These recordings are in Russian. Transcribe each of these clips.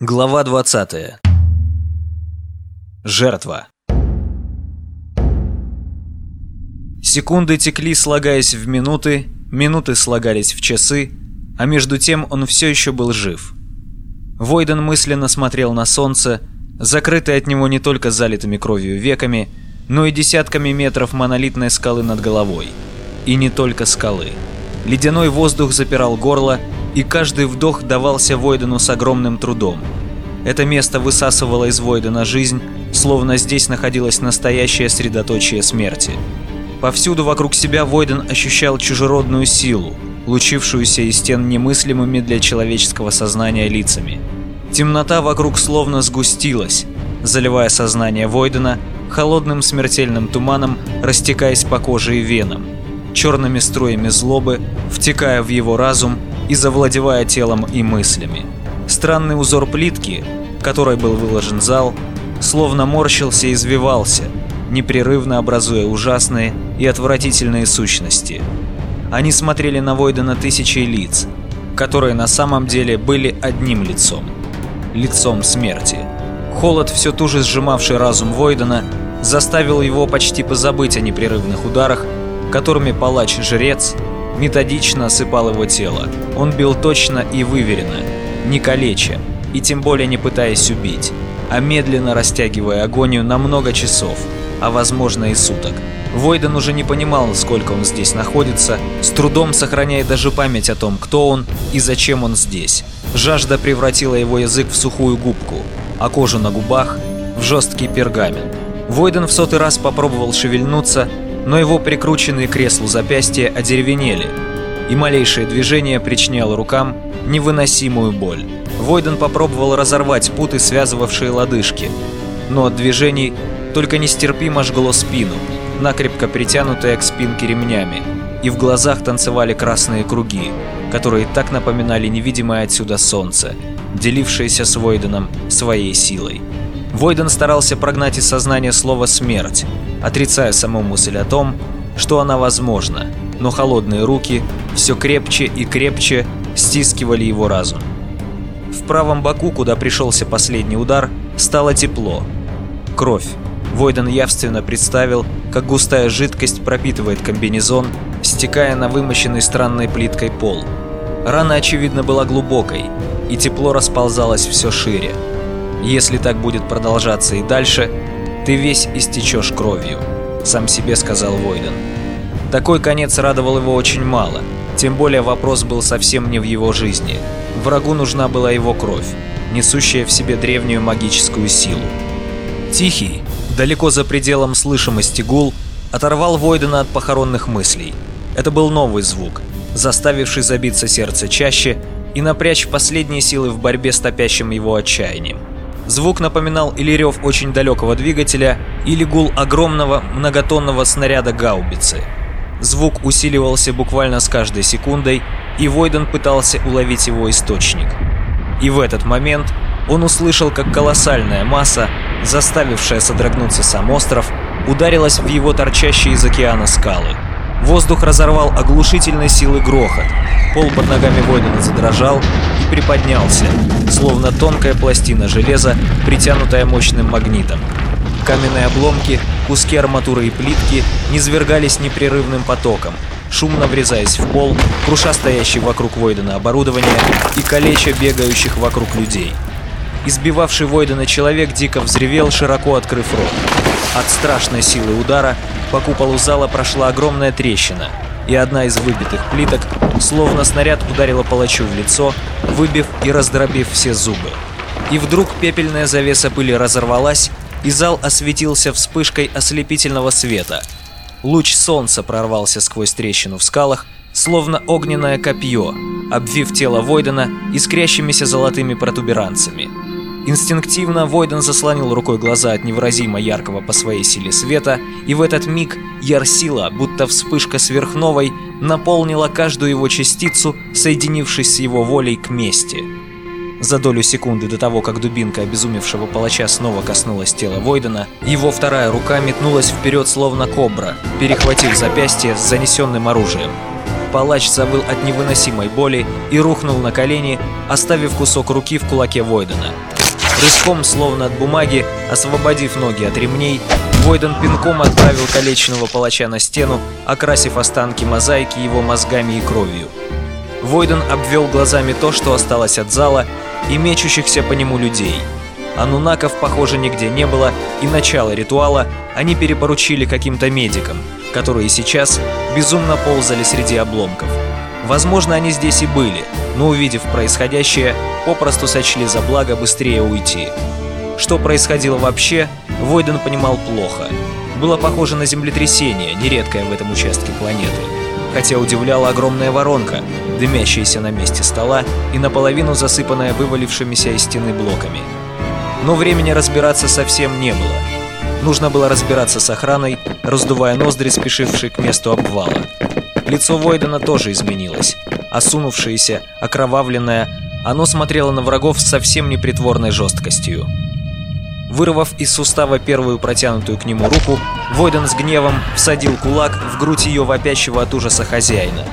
Глава 20. Жертва. Секунды текли, слагаясь в минуты, минуты слагались в часы, а между тем он все еще был жив. Войден мысленно смотрел на солнце, закрытое от него не только залитыми кровью веками, но и десятками метров монолитной скалы над головой. И не только скалы. Ледяной воздух запирал горло, и каждый вдох давался Войдену с огромным трудом. Это место высасывало из Войдена жизнь, словно здесь находилось настоящее средоточие смерти. Повсюду вокруг себя Войден ощущал чужеродную силу, лучившуюся из стен немыслимыми для человеческого сознания лицами. Темнота вокруг словно сгустилась, заливая сознание Войдена холодным смертельным туманом, растекаясь по коже и венам, черными струями злобы, втекая в его разум и завладевая телом и мыслями. Странный узор плитки, которой был выложен зал, словно морщился и извивался, непрерывно образуя ужасные и отвратительные сущности. Они смотрели на Войдена тысячи лиц, которые на самом деле были одним лицом. Лицом смерти. Холод, все туже сжимавший разум Войдена, заставил его почти позабыть о непрерывных ударах, которыми палач-жрец методично осыпал его тело. Он бил точно и выверенно, не калеча, и тем более не пытаясь убить, а медленно растягивая агонию на много часов, а возможно и суток. Войден уже не понимал, сколько он здесь находится, с трудом сохраняя даже память о том, кто он и зачем он здесь. Жажда превратила его язык в сухую губку, а кожу на губах в жесткий пергамент. Войден в сотый раз попробовал шевельнуться, но его прикрученные к креслу запястья одеревенели, и малейшее движение причиняло рукам невыносимую боль. Войден попробовал разорвать путы, связывавшие лодыжки, но от движений только нестерпимо жгло спину, накрепко притянутая к спинке ремнями, и в глазах танцевали красные круги, которые так напоминали невидимое отсюда солнце, делившееся с Войденом своей силой. Войден старался прогнать из сознания слово «смерть», отрицая саму мысль о том, что она возможна, но холодные руки все крепче и крепче стискивали его разум. В правом боку, куда пришелся последний удар, стало тепло. Кровь. Войден явственно представил, как густая жидкость пропитывает комбинезон, стекая на вымощенный странной плиткой пол. Рана, очевидно, была глубокой, и тепло расползалось все шире. Если так будет продолжаться и дальше, ты весь истечешь кровью», — сам себе сказал Войден. Такой конец радовал его очень мало, тем более вопрос был совсем не в его жизни. Врагу нужна была его кровь, несущая в себе древнюю магическую силу. Тихий, далеко за пределом слышимости гул, оторвал Войдена от похоронных мыслей. Это был новый звук, заставивший забиться сердце чаще и напрячь последние силы в борьбе с топящим его отчаянием. Звук напоминал или рев очень далекого двигателя, или гул огромного многотонного снаряда гаубицы. Звук усиливался буквально с каждой секундой, и Войден пытался уловить его источник. И в этот момент он услышал, как колоссальная масса, заставившая содрогнуться сам остров, ударилась в его торчащие из океана скалы. Воздух разорвал оглушительной силы грохот. Пол под ногами Войдена задрожал и приподнялся, словно тонкая пластина железа, притянутая мощным магнитом. Каменные обломки, куски арматуры и плитки низвергались непрерывным потоком, шумно врезаясь в пол, круша стоящий вокруг Войдена оборудование и калеча бегающих вокруг людей. Избивавший Войдена человек дико взревел, широко открыв рот. От страшной силы удара по куполу зала прошла огромная трещина, и одна из выбитых плиток, словно снаряд, ударила палачу в лицо, выбив и раздробив все зубы. И вдруг пепельная завеса пыли разорвалась, и зал осветился вспышкой ослепительного света. Луч солнца прорвался сквозь трещину в скалах, словно огненное копье, обвив тело Войдена искрящимися золотыми протуберанцами. Инстинктивно Войден заслонил рукой глаза от невыразимо яркого по своей силе света, и в этот миг ярсила, будто вспышка сверхновой, наполнила каждую его частицу, соединившись с его волей к мести. За долю секунды до того, как дубинка обезумевшего палача снова коснулась тела Войдена, его вторая рука метнулась вперед, словно кобра, перехватив запястье с занесенным оружием. палач забыл от невыносимой боли и рухнул на колени, оставив кусок руки в кулаке Войдена. Рывком, словно от бумаги, освободив ноги от ремней, Войден пинком отправил калечного палача на стену, окрасив останки мозаики его мозгами и кровью. Войден обвел глазами то, что осталось от зала, и мечущихся по нему людей. Анунаков, похоже, нигде не было, и начало ритуала они перепоручили каким-то медикам, которые сейчас безумно ползали среди обломков. Возможно, они здесь и были, но увидев происходящее, попросту сочли за благо быстрее уйти. Что происходило вообще, Войден понимал плохо. Было похоже на землетрясение, нередкое в этом участке планеты. Хотя удивляла огромная воронка, дымящаяся на месте стола и наполовину засыпанная вывалившимися из стены блоками. Но времени разбираться совсем не было. Нужно было разбираться с охраной, раздувая ноздри, спешившей к месту обвала. Лицо Войдена тоже изменилось. Осунувшееся, окровавленное, оно смотрело на врагов с совсем непритворной жесткостью. Вырвав из сустава первую протянутую к нему руку, Войден с гневом всадил кулак в грудь ее вопящего от ужаса хозяина.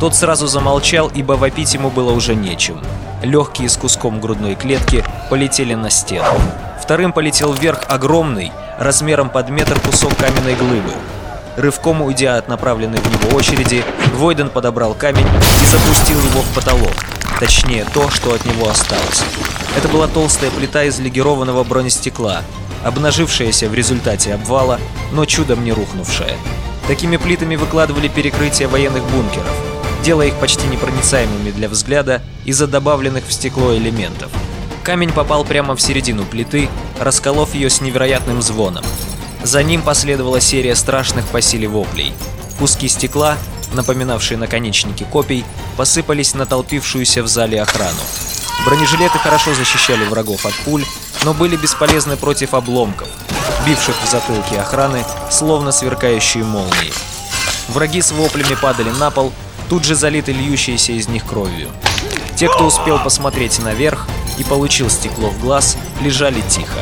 Тот сразу замолчал, ибо вопить ему было уже нечем. Легкие с куском грудной клетки полетели на стену. Вторым полетел вверх огромный, размером под метр кусок каменной глыбы. Рывком уйдя от направленной в него очереди, Войден подобрал камень и запустил его в потолок, точнее то, что от него осталось. Это была толстая плита из легированного бронестекла, обнажившаяся в результате обвала, но чудом не рухнувшая. Такими плитами выкладывали перекрытия военных бункеров, делая их почти непроницаемыми для взгляда из-за добавленных в стекло элементов. Камень попал прямо в середину плиты, расколов ее с невероятным звоном. За ним последовала серия страшных по силе воплей. Куски стекла, напоминавшие наконечники копий, посыпались на толпившуюся в зале охрану. Бронежилеты хорошо защищали врагов от пуль, но были бесполезны против обломков, бивших в затылке охраны, словно сверкающие молнии. Враги с воплями падали на пол, тут же залиты льющейся из них кровью. Те, кто успел посмотреть наверх и получил стекло в глаз, лежали тихо.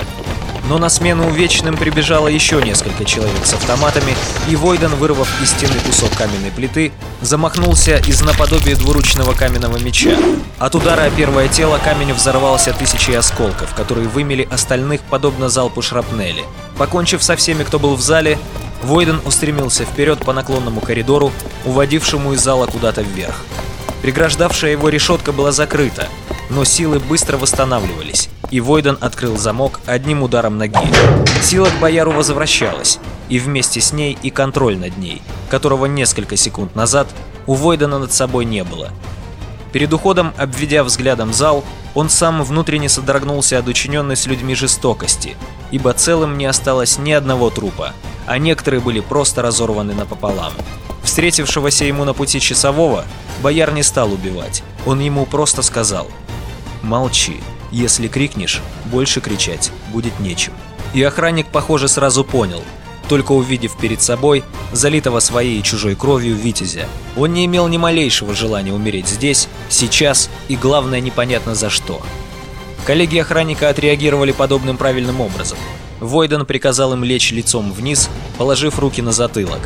Но на смену увечным прибежало еще несколько человек с автоматами, и Войден, вырвав из стены кусок каменной плиты, замахнулся из наподобия двуручного каменного меча. От удара о первое тело камень взорвался тысячей осколков, которые вымели остальных подобно залпу шрапнели. Покончив со всеми, кто был в зале, Войден устремился вперед по наклонному коридору, уводившему из зала куда-то вверх. Преграждавшая его решетка была закрыта, но силы быстро восстанавливались, и Войден открыл замок одним ударом ноги. Сила к бояру возвращалась, и вместе с ней и контроль над ней, которого несколько секунд назад у Войдена над собой не было. Перед уходом, обведя взглядом зал, он сам внутренне содрогнулся от учиненной с людьми жестокости, ибо целым не осталось ни одного трупа, а некоторые были просто разорваны напополам. Встретившегося ему на пути часового, бояр не стал убивать, он ему просто сказал «Молчи, если крикнешь, больше кричать будет нечем». И охранник, похоже, сразу понял, только увидев перед собой залитого своей и чужой кровью Витязя. Он не имел ни малейшего желания умереть здесь, сейчас и, главное, непонятно за что. Коллеги охранника отреагировали подобным правильным образом. Войден приказал им лечь лицом вниз, положив руки на затылок.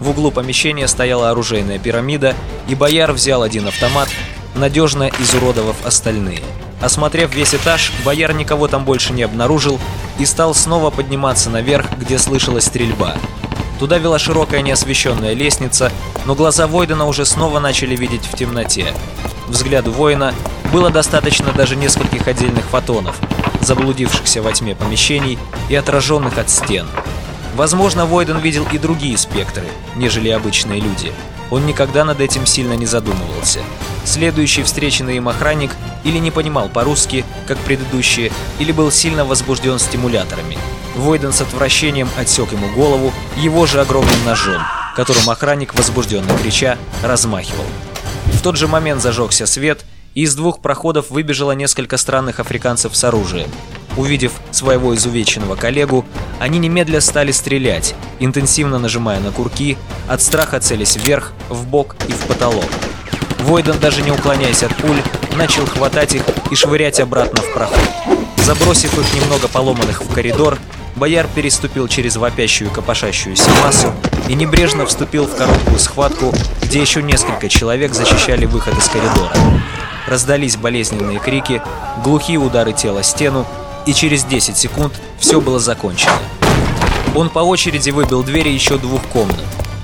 В углу помещения стояла оружейная пирамида, и бояр взял один автомат, надежно изуродовав остальные. Осмотрев весь этаж, бояр никого там больше не обнаружил и стал снова подниматься наверх, где слышалась стрельба. Туда вела широкая неосвещенная лестница, но глаза Войдена уже снова начали видеть в темноте. Взгляду воина было достаточно даже нескольких отдельных фотонов, заблудившихся во тьме помещений и отраженных от стен. Возможно, Войден видел и другие спектры, нежели обычные люди. Он никогда над этим сильно не задумывался. Следующий встреченный им охранник или не понимал по-русски, как предыдущие, или был сильно возбужден стимуляторами. Войден с отвращением отсек ему голову его же огромным ножом, которым охранник, возбужденно крича, размахивал. В тот же момент зажегся свет, и из двух проходов выбежало несколько странных африканцев с оружием. Увидев своего изувеченного коллегу, они немедля стали стрелять, интенсивно нажимая на курки, от страха целясь вверх, в бок и в потолок. Войден, даже не уклоняясь от пуль, начал хватать их и швырять обратно в проход. Забросив их немного поломанных в коридор, бояр переступил через вопящую копошащуюся массу и небрежно вступил в короткую схватку, где еще несколько человек защищали выход из коридора. Раздались болезненные крики, глухие удары тела стену, и через 10 секунд все было закончено. Он по очереди выбил двери еще двух комнат.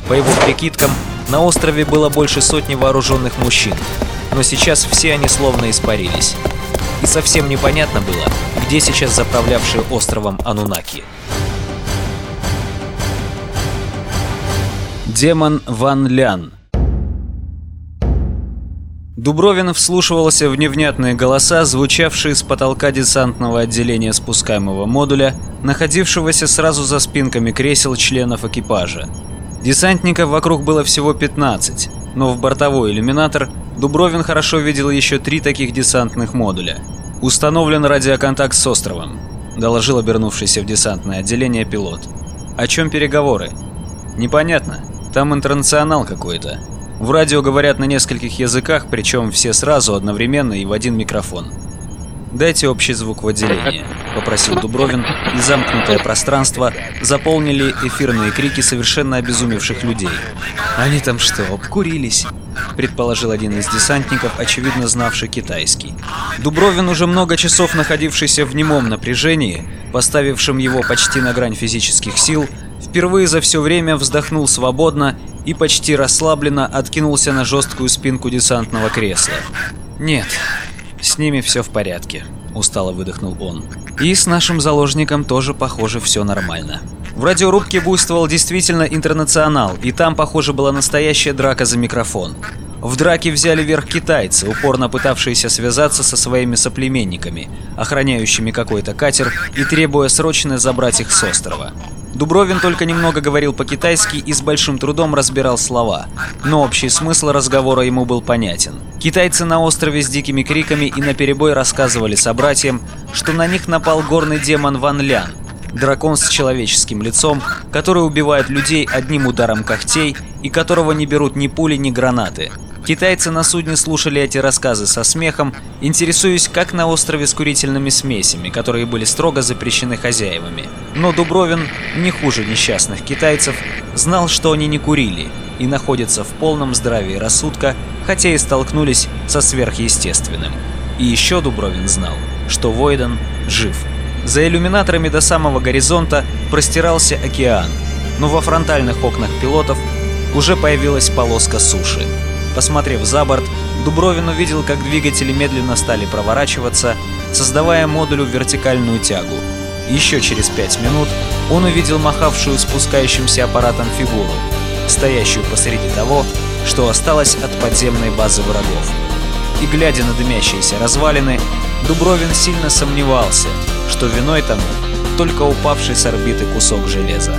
По его прикидкам, на острове было больше сотни вооруженных мужчин, но сейчас все они словно испарились. И совсем непонятно было, где сейчас заправлявшие островом Анунаки. Демон Ван Лян Дубровин вслушивался в невнятные голоса, звучавшие с потолка десантного отделения спускаемого модуля, находившегося сразу за спинками кресел членов экипажа. Десантников вокруг было всего 15, но в бортовой иллюминатор Дубровин хорошо видел еще три таких десантных модуля. «Установлен радиоконтакт с островом», — доложил обернувшийся в десантное отделение пилот. «О чем переговоры?» «Непонятно. Там интернационал какой-то. В радио говорят на нескольких языках, причем все сразу, одновременно и в один микрофон. «Дайте общий звук в отделение», — попросил Дубровин, и замкнутое пространство заполнили эфирные крики совершенно обезумевших людей. «Они там что, обкурились?» — предположил один из десантников, очевидно знавший китайский. Дубровин, уже много часов находившийся в немом напряжении, поставившем его почти на грань физических сил, впервые за все время вздохнул свободно и почти расслабленно откинулся на жесткую спинку десантного кресла. «Нет, с ними все в порядке», — устало выдохнул он. «И с нашим заложником тоже, похоже, все нормально». В радиорубке буйствовал действительно интернационал, и там, похоже, была настоящая драка за микрофон. В драке взяли верх китайцы, упорно пытавшиеся связаться со своими соплеменниками, охраняющими какой-то катер и требуя срочно забрать их с острова. Дубровин только немного говорил по-китайски и с большим трудом разбирал слова, но общий смысл разговора ему был понятен. Китайцы на острове с дикими криками и наперебой рассказывали собратьям, что на них напал горный демон Ван Лян, дракон с человеческим лицом, который убивает людей одним ударом когтей и которого не берут ни пули, ни гранаты. Китайцы на судне слушали эти рассказы со смехом, интересуясь, как на острове с курительными смесями, которые были строго запрещены хозяевами. Но Дубровин, не хуже несчастных китайцев, знал, что они не курили и находятся в полном здравии рассудка, хотя и столкнулись со сверхъестественным. И еще Дубровин знал, что Войден жив. За иллюминаторами до самого горизонта простирался океан, но во фронтальных окнах пилотов уже появилась полоска суши. Посмотрев за борт, Дубровин увидел, как двигатели медленно стали проворачиваться, создавая модулю вертикальную тягу. Еще через пять минут он увидел махавшую спускающимся аппаратом фигуру, стоящую посреди того, что осталось от подземной базы врагов. И глядя на дымящиеся развалины, Дубровин сильно сомневался, что виной тому только упавший с орбиты кусок железа.